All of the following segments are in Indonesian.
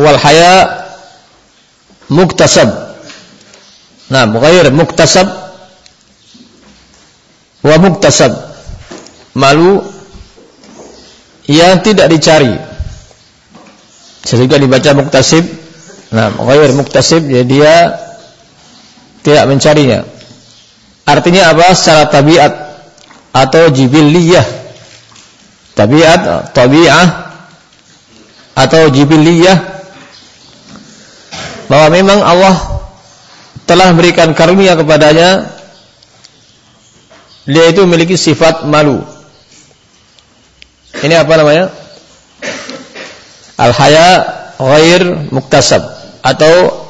wal haya muktasab. Nah, ghair muktasab wa muktasab. Malu yang tidak dicari. Sehingga dibaca muktasib. Nah, ghair muktasib ya dia tidak mencarinya. Artinya apa? Secara tabiat atau jibiliyah. Tabiat, tabi'ah atau jibiliyah bahwa memang Allah telah memberikan karunia kepadanya dia itu memiliki sifat malu. Ini apa namanya? Al-haya ghair muktasab atau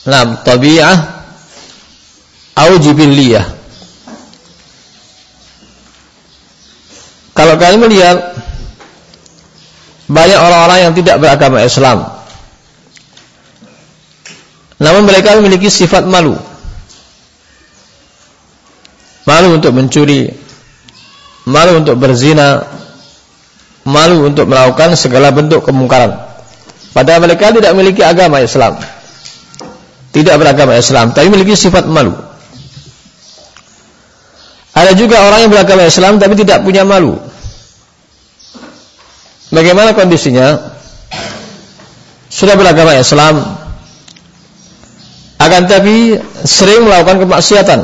Nam, tabi'ah au jibilliyah. Kalau kalian melihat banyak orang-orang yang tidak beragama Islam. Namun mereka memiliki sifat malu. Malu untuk mencuri, malu untuk berzina, malu untuk melakukan segala bentuk kemungkaran. Padahal mereka tidak memiliki agama Islam tidak beragama Islam tapi memiliki sifat malu. Ada juga orang yang beragama Islam tapi tidak punya malu. Bagaimana kondisinya? Sudah beragama Islam akan tapi sering melakukan kemaksiatan.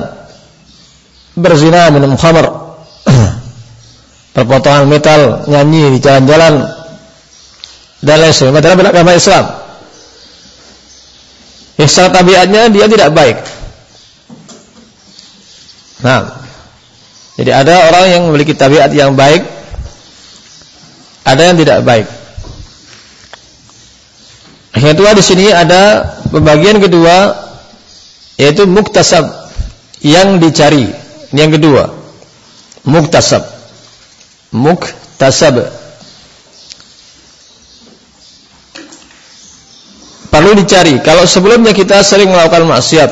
Berzina, minum khamar, perpotongan metal, nyanyi di jalan-jalan dan lain sebagainya. Padahal beragama Islam. Yang secara tabiatnya dia tidak baik. Nah, jadi ada orang yang memiliki tabiat yang baik, ada yang tidak baik. Yang kedua di sini ada pembagian kedua yaitu muktasab yang dicari. Yang kedua, muktasab. Muktasab perlu dicari. Kalau sebelumnya kita sering melakukan maksiat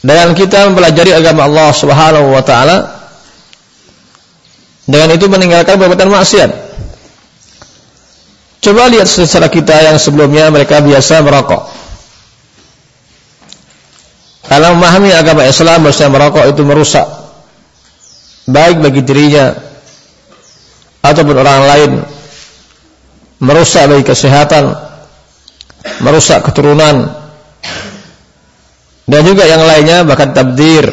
dengan kita mempelajari agama Allah Subhanahu wa taala dengan itu meninggalkan perbuatan maksiat. Coba lihat secara kita yang sebelumnya mereka biasa merokok. Kalau memahami agama Islam bahwa merokok itu merusak baik bagi dirinya ataupun orang lain merusak bagi kesehatan merusak keturunan dan juga yang lainnya bahkan tabdir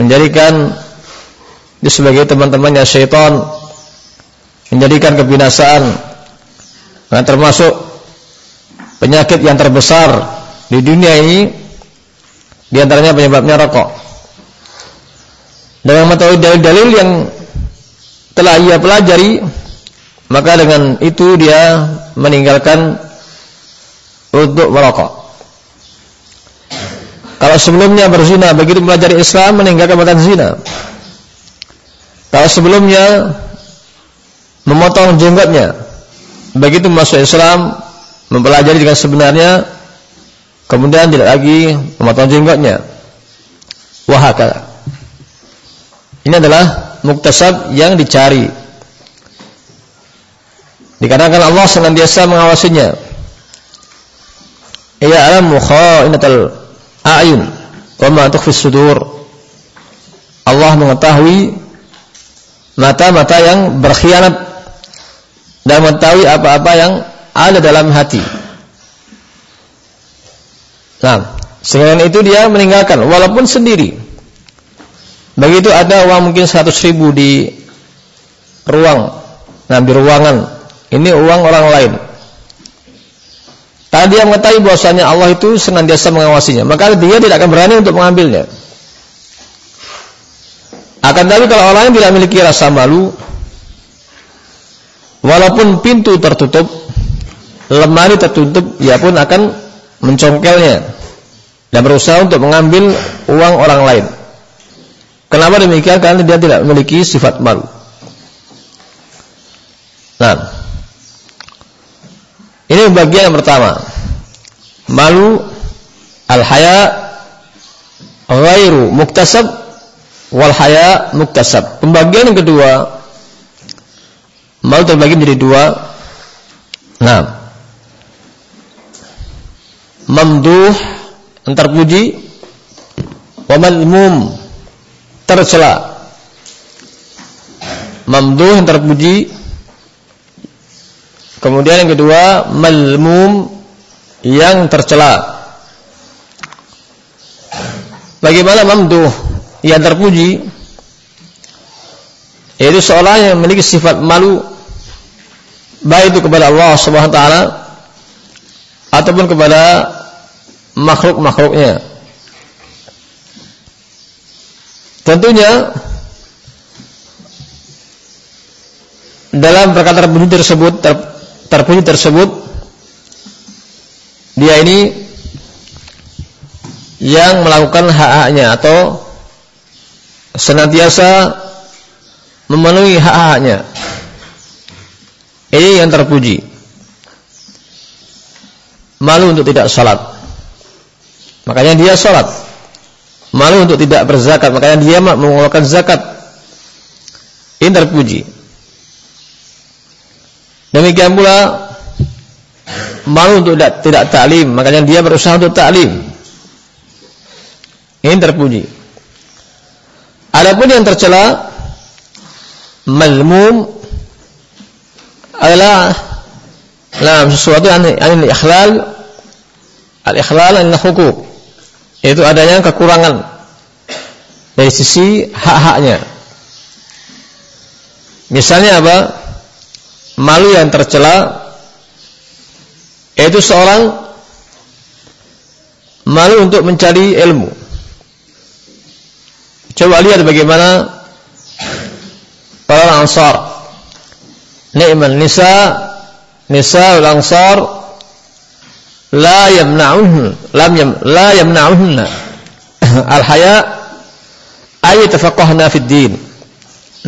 menjadikan dia sebagai teman-temannya syaitan menjadikan kebinasaan nah, termasuk penyakit yang terbesar di dunia ini di antaranya penyebabnya rokok dengan mengetahui dalil-dalil yang telah ia pelajari maka dengan itu dia meninggalkan untuk merokok. Kalau sebelumnya berzina, begitu belajar Islam meninggalkan perbuatan zina. Kalau sebelumnya memotong jenggotnya, begitu masuk Islam mempelajari dengan sebenarnya, kemudian tidak lagi memotong jenggotnya. Wahakala. Ini adalah muktasab yang dicari. Dikarenakan Allah senantiasa mengawasinya ya'lamu kha'inatal a'yun wa ma tukhfi sudur. Allah mengetahui mata-mata yang berkhianat dan mengetahui apa-apa yang ada dalam hati. Nah, selain itu dia meninggalkan walaupun sendiri. Begitu ada uang mungkin 100 ribu di ruang, nah di ruangan. Ini uang orang lain. Karena dia mengetahui bahwasanya Allah itu senantiasa mengawasinya, maka dia tidak akan berani untuk mengambilnya. Akan tapi kalau orang yang tidak memiliki rasa malu, walaupun pintu tertutup, lemari tertutup, ia pun akan mencongkelnya dan berusaha untuk mengambil uang orang lain. Kenapa demikian? Karena dia tidak memiliki sifat malu. Nah, ini bagian yang pertama. Malu al-haya ghairu muktasab wal haya muktasab. Pembagian yang kedua malu terbagi menjadi dua. Nah, mamduh yang terpuji wa malmum tercela. Mamduh yang terpuji kemudian yang kedua malmum yang tercela. Bagaimana mamduh? Yang terpuji yaitu seorang yang memiliki sifat malu baik itu kepada Allah Subhanahu wa taala ataupun kepada makhluk-makhluknya. Tentunya dalam perkara terpuji tersebut ter, terpuji tersebut dia ini yang melakukan hak-haknya atau senantiasa memenuhi hak-haknya. Ini yang terpuji. Malu untuk tidak sholat. Makanya dia sholat. Malu untuk tidak berzakat. Makanya dia mengeluarkan zakat. Ini terpuji. Demikian pula malu untuk tidak, tidak taklim. Makanya dia berusaha untuk taklim. Ini terpuji. Adapun yang tercela malmum adalah nah, sesuatu yang yang ikhlal al-ikhlal an hukuk yaitu adanya kekurangan dari sisi hak-haknya. Misalnya apa? Malu yang tercela yaitu seorang malu untuk mencari ilmu. Coba lihat bagaimana para ansar ni'mal nisa nisa al-ansar la yamna'uhun lam yam la yamna'uhunna. Al-haya ay tafaqahna fi din.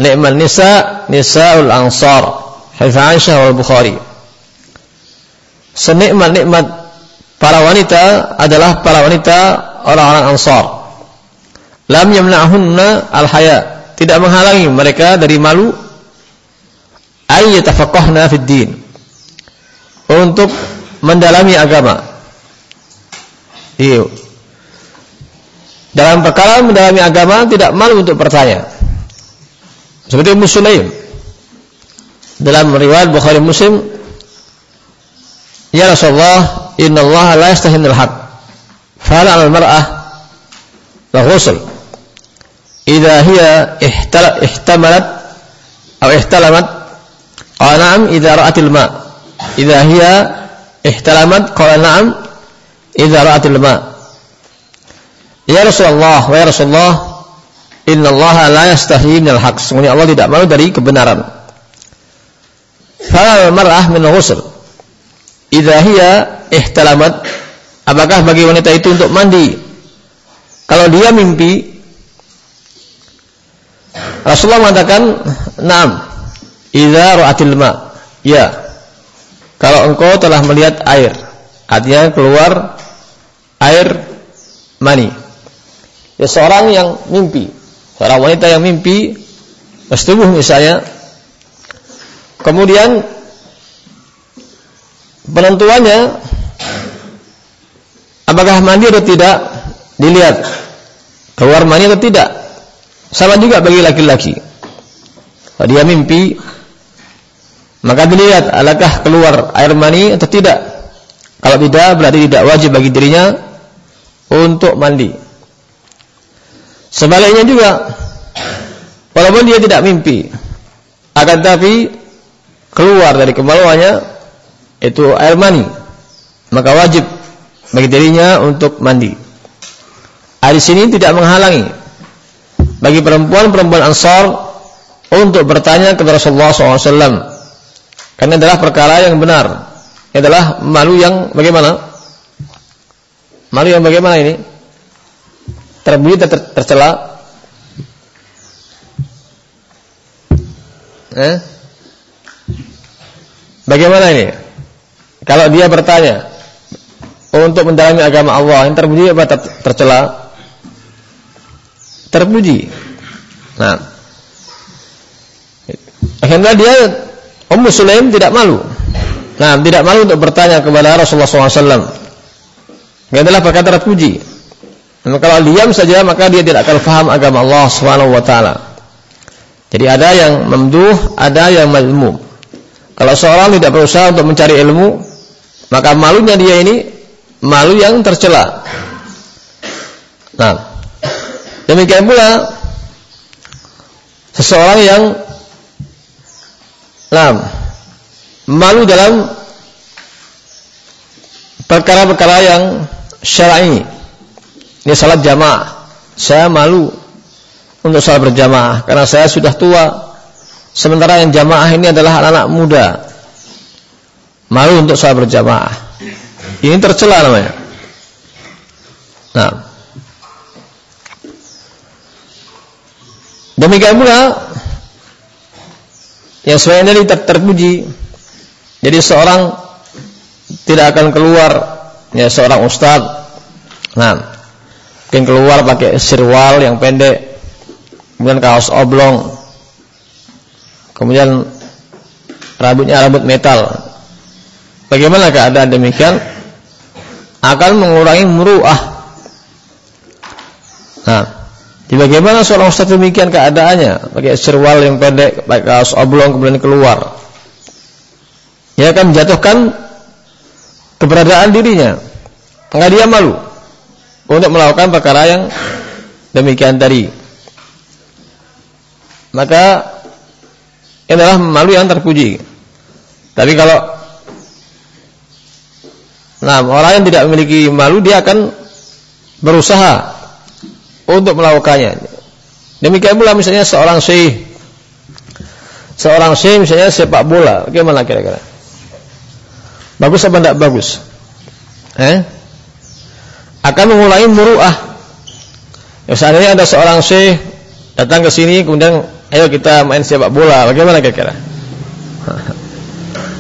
Ni'mal nisa nisa al-ansar hadis Aisyah wal Bukhari. Senikmat-nikmat para wanita adalah para wanita orang-orang Ansar. Lam yamna'hunna al-haya. Tidak menghalangi mereka dari malu. Ay yatafaqahna fid din. Untuk mendalami agama. Iyo. Dalam perkara mendalami agama tidak malu untuk bertanya. Seperti Muslim dalam riwayat Bukhari Muslim Ya Rasulullah, inna Allah la yastahinul haq. Fala al-mar'ah la ghusl. Idza hiya ihtamalat atau ihtalamat Qala na'am idza ra'atil ma. Idza hiya ihtalamat qala na'am idza ra'atil ma. Ya Rasulullah, wa ya Rasulullah, inna Allah la yastahi minal haq. Sungguhnya Allah tidak malu dari kebenaran. Fal mar'ah min ghusl. Idza hiya ihtalamat, apakah bagi wanita itu untuk mandi? Kalau dia mimpi, Rasulullah mengatakan, "Na'am." Idza ra'atil ma. Ya. Kalau engkau telah melihat air, artinya keluar air mani. Ya seorang yang mimpi, seorang wanita yang mimpi bersetubuh misalnya, kemudian penentuannya apakah mandi atau tidak dilihat keluar mani atau tidak sama juga bagi laki-laki dia mimpi maka dilihat adakah keluar air mani atau tidak. Kalau tidak berarti tidak wajib bagi dirinya untuk mandi. Sebaliknya juga walaupun dia tidak mimpi akan tapi keluar dari kemaluannya itu air mani maka wajib bagi dirinya untuk mandi. Di sini tidak menghalangi bagi perempuan-perempuan Ansar untuk bertanya kepada Rasulullah SAW karena adalah perkara yang benar. Ini adalah malu yang bagaimana? Malu yang bagaimana ini? Terbunyi ter tercela? Eh? Bagaimana ini? Kalau dia bertanya untuk mendalami agama Allah, yang terpuji apa ter tercela? Terpuji. Nah, akhirnya dia Ummu Sulaim tidak malu. Nah, tidak malu untuk bertanya kepada Rasulullah SAW. Ini adalah perkara terpuji. Nah, kalau diam saja maka dia tidak akan faham agama Allah taala. Jadi ada yang memduh, ada yang ilmu. Kalau seorang tidak berusaha untuk mencari ilmu, maka malunya dia ini malu yang tercela. Nah, demikian pula seseorang yang nah, malu dalam perkara-perkara yang syar'i. Ini salat jamaah. Saya malu untuk salat berjamaah karena saya sudah tua. Sementara yang jamaah ini adalah anak-anak muda. Malu untuk salat berjamaah. Ini tercela namanya. Nah. Demikian pula yang sebenarnya ini ter terpuji jadi seorang tidak akan keluar ya seorang ustaz. Nah, mungkin keluar pakai sirwal yang pendek, kemudian kaos oblong, kemudian rambutnya rambut metal. Bagaimana keadaan demikian? Akan mengurangi muruah. Nah, di bagaimana seorang ustaz demikian keadaannya? Pakai sirwal yang pendek, pakai kaos oblong kemudian keluar ya akan menjatuhkan keberadaan dirinya. Maka dia malu untuk melakukan perkara yang demikian tadi. Maka ini adalah malu yang terpuji. Tapi kalau nah orang yang tidak memiliki malu dia akan berusaha untuk melakukannya. Demikian pula misalnya seorang syekh seorang syekh misalnya sepak bola, bagaimana kira-kira? Bagus apa tidak bagus? Eh? Akan mengulangi muruah. Ya, seandainya ada seorang syekh datang ke sini kemudian ayo kita main sepak bola, bagaimana kira-kira?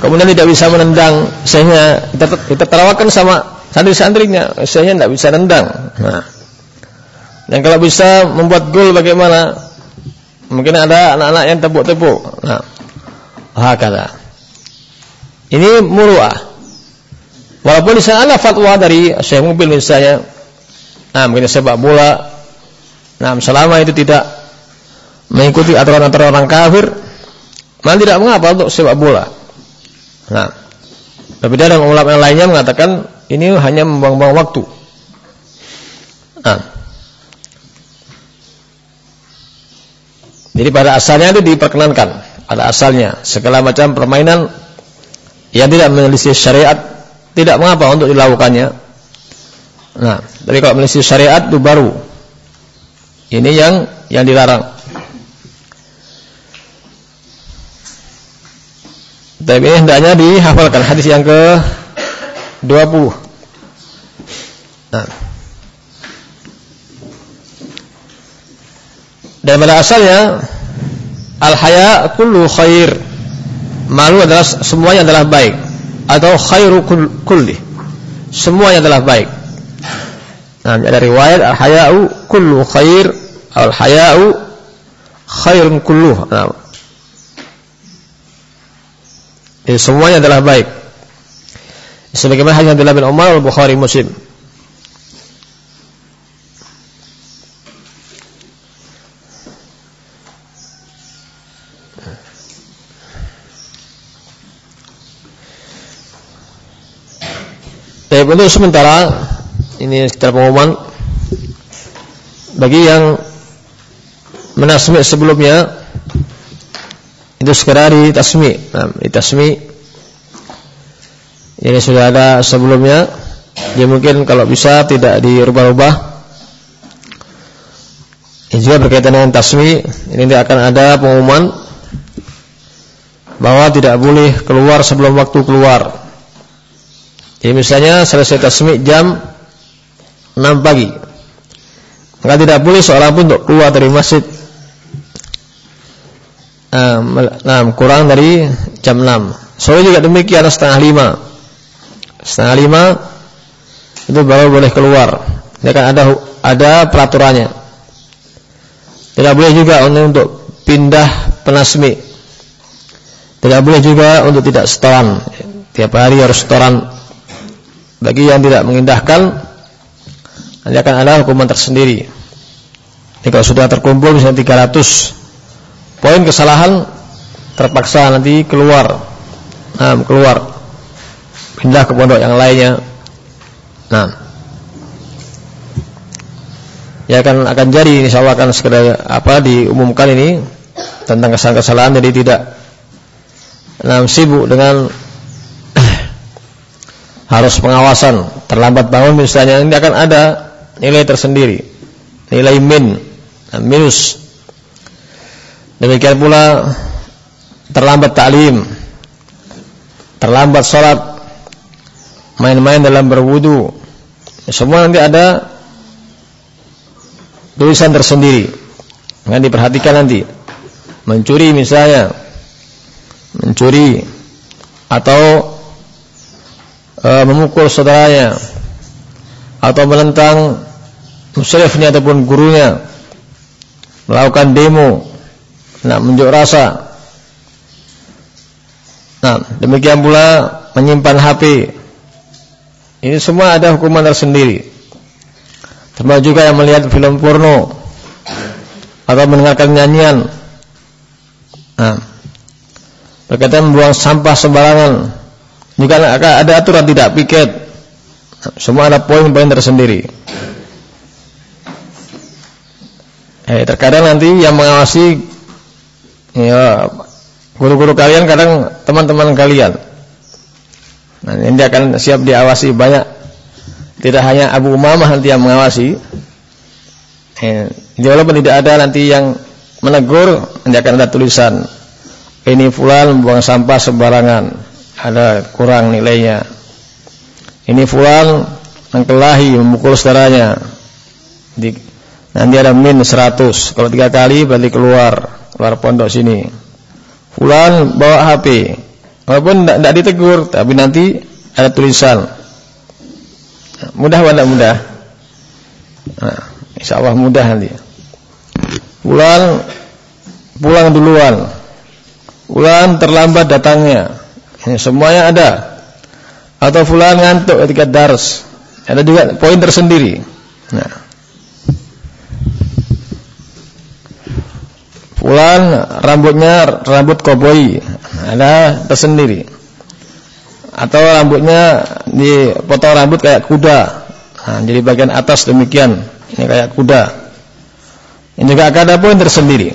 Kemudian tidak bisa menendang sehingga kita, kita terawakan sama santri-santrinya, sehingga tidak bisa nendang. Nah. Dan kalau bisa membuat gol bagaimana? Mungkin ada anak-anak yang tepuk-tepuk. Nah, kata. Ini muruah. Walaupun di sana fatwa dari Syekh Mubil misalnya, nah mungkin sepak bola, nah selama itu tidak mengikuti aturan-aturan orang kafir, maka tidak mengapa untuk sepak bola. Nah, berbeda dengan ulama yang lainnya mengatakan ini hanya membuang-buang waktu. Nah, jadi pada asalnya itu diperkenankan, pada asalnya segala macam permainan yang tidak menyelisih syariat tidak mengapa untuk dilakukannya. Nah, tapi kalau menyelisih syariat itu baru. Ini yang yang dilarang. Tapi ini hendaknya dihafalkan hadis yang ke 20. Nah. Dan pada asalnya al-haya kullu khair. Malu adalah semuanya adalah baik atau khairu kulli. Semuanya adalah baik. Nah, ada riwayat al-haya'u kullu khair al-haya'u khairun kulluh. Nah. Jadi semuanya adalah baik. Sebagaimana hadis Abdullah bin Umar al-Bukhari Muslim. Baik, untuk sementara ini sekitar pengumuman bagi yang menasmi sebelumnya itu sekedar di tasmi. Nah, di tasmi ini sudah ada sebelumnya. Dia mungkin kalau bisa tidak dirubah-rubah. Ini juga berkaitan dengan tasmi. Ini akan ada pengumuman bahwa tidak boleh keluar sebelum waktu keluar. Jadi misalnya selesai tasmi jam 6 pagi. Maka tidak boleh seorang pun untuk keluar dari masjid nah, kurang dari jam 6. Sore juga demikian setengah 5. Setengah 5 itu baru boleh keluar. Ini akan ada ada peraturannya. Tidak boleh juga untuk pindah penasmi. Tidak boleh juga untuk tidak setoran tiap hari harus setoran. Bagi yang tidak mengindahkan, nanti akan ada hukuman tersendiri. Jadi kalau sudah terkumpul misalnya 300 poin kesalahan, terpaksa nanti keluar, nah, keluar, pindah ke pondok yang lainnya. Nah, ya akan akan jadi insya Allah akan segera apa diumumkan ini tentang kesalahan-kesalahan jadi tidak nah, sibuk dengan harus pengawasan. Terlambat bangun misalnya ini akan ada nilai tersendiri. Nilai min minus. Demikian pula terlambat taklim terlambat sholat. Main-main dalam berwudu. Semua nanti ada tulisan tersendiri. Yang diperhatikan nanti. Mencuri misalnya. Mencuri. Atau e, memukul saudaranya atau menentang musyrifnya ataupun gurunya melakukan demo nak menjuk rasa. Nah demikian pula menyimpan HP ini semua ada hukuman tersendiri. Termasuk juga yang melihat film porno atau mendengarkan nyanyian. Nah berkaitan membuang sampah sembarangan jika ada aturan tidak piket. Semua ada poin-poin tersendiri. Eh, terkadang nanti yang mengawasi ya guru-guru kalian kadang teman-teman kalian. Nah, ini akan siap diawasi banyak. Tidak hanya Abu Umamah nanti yang mengawasi. Eh, walaupun tidak ada nanti yang menegur nanti akan ada tulisan ini fulan membuang sampah sembarangan, ada kurang nilainya. Ini fulan mengkelahi, memukul saudaranya. Di, nanti ada min 100. Kalau tiga kali berarti keluar, keluar pondok sini. Fulan bawa HP. Walaupun tidak ditegur, tapi nanti ada tulisan. Mudah atau mudah? Nah, insya Allah mudah nanti. Fulan pulang duluan Fulan terlambat datangnya. Ini semuanya ada. Atau fulan ngantuk ketika dars. Ada juga poin tersendiri. Nah. Fulan rambutnya rambut koboi. Ada tersendiri. Atau rambutnya dipotong rambut kayak kuda. Nah, jadi bagian atas demikian. Ini kayak kuda. Ini juga ada poin tersendiri.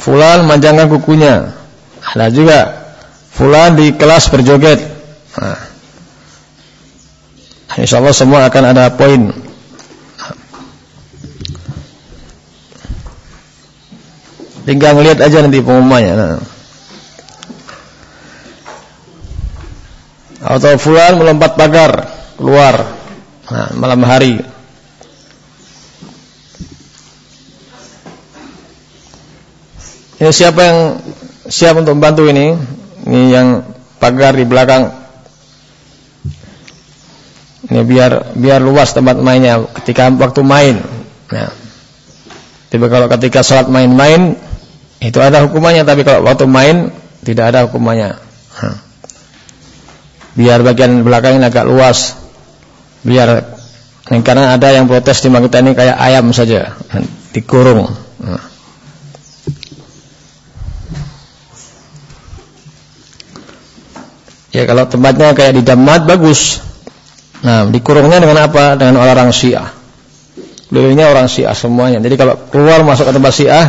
Fulan manjangkan kukunya. Ada juga Fulan di kelas berjoget. Nah. Insya Allah semua akan ada poin. Tinggal ngelihat aja nanti pengumumannya. Nah. Atau fulan melompat pagar keluar nah, malam hari. Ini siapa yang siap untuk membantu ini? Ini yang pagar di belakang. Ini biar biar luas tempat mainnya ketika waktu main. Nah. Tapi kalau ketika sholat main-main itu ada hukumannya, tapi kalau waktu main tidak ada hukumannya. Biar bagian belakang ini agak luas. Biar karena ada yang protes di kita ini kayak ayam saja dikurung. Nah. Ya kalau tempatnya kayak di Damat bagus. Nah, dikurungnya dengan apa? Dengan orang Syiah. Beliaunya orang Syiah semuanya. Jadi kalau keluar masuk ke tempat Syiah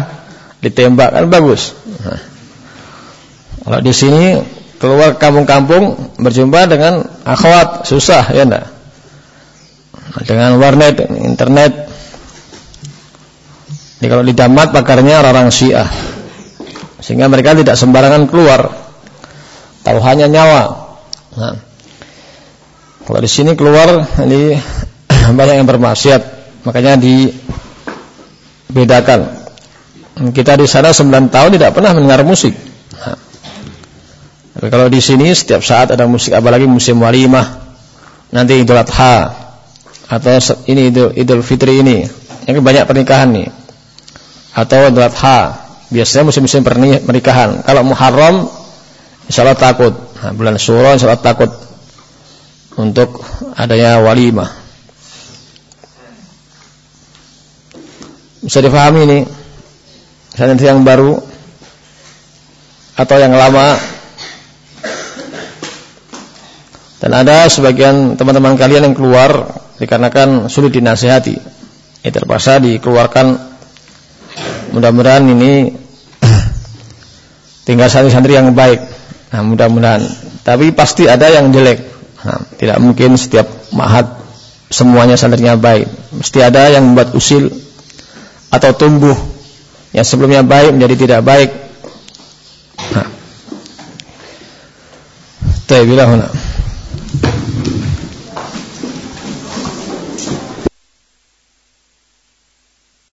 ditembak kan bagus. Nah. Kalau di sini keluar kampung-kampung berjumpa dengan akhwat susah ya enggak? Dengan warnet, internet. Jadi kalau di Damat pakarnya orang Syiah. Sehingga mereka tidak sembarangan keluar taruhannya nyawa. Nah, kalau di sini keluar ini banyak yang bermaksiat, makanya dibedakan. Kita di sana 9 tahun tidak pernah mendengar musik. Nah, kalau di sini setiap saat ada musik, apalagi musim walimah, nanti Idul Adha atau ini Idul, Idul Fitri ini, yang banyak pernikahan nih, atau Idul Adha, biasanya musim-musim pernikahan. Kalau Muharram Insya Allah takut. Nah, bulan Syuro sholat takut untuk adanya walimah. Bisa difahami ini. Misalnya yang baru atau yang lama dan ada sebagian teman-teman kalian yang keluar dikarenakan sulit dinasihati ya terpaksa dikeluarkan mudah-mudahan ini tinggal santri-santri yang baik Nah, mudah-mudahan. Tapi pasti ada yang jelek. Nah, tidak mungkin setiap mahat semuanya sadarnya baik. Mesti ada yang membuat usil atau tumbuh yang sebelumnya baik menjadi tidak baik. Nah. Tayyibillahuna.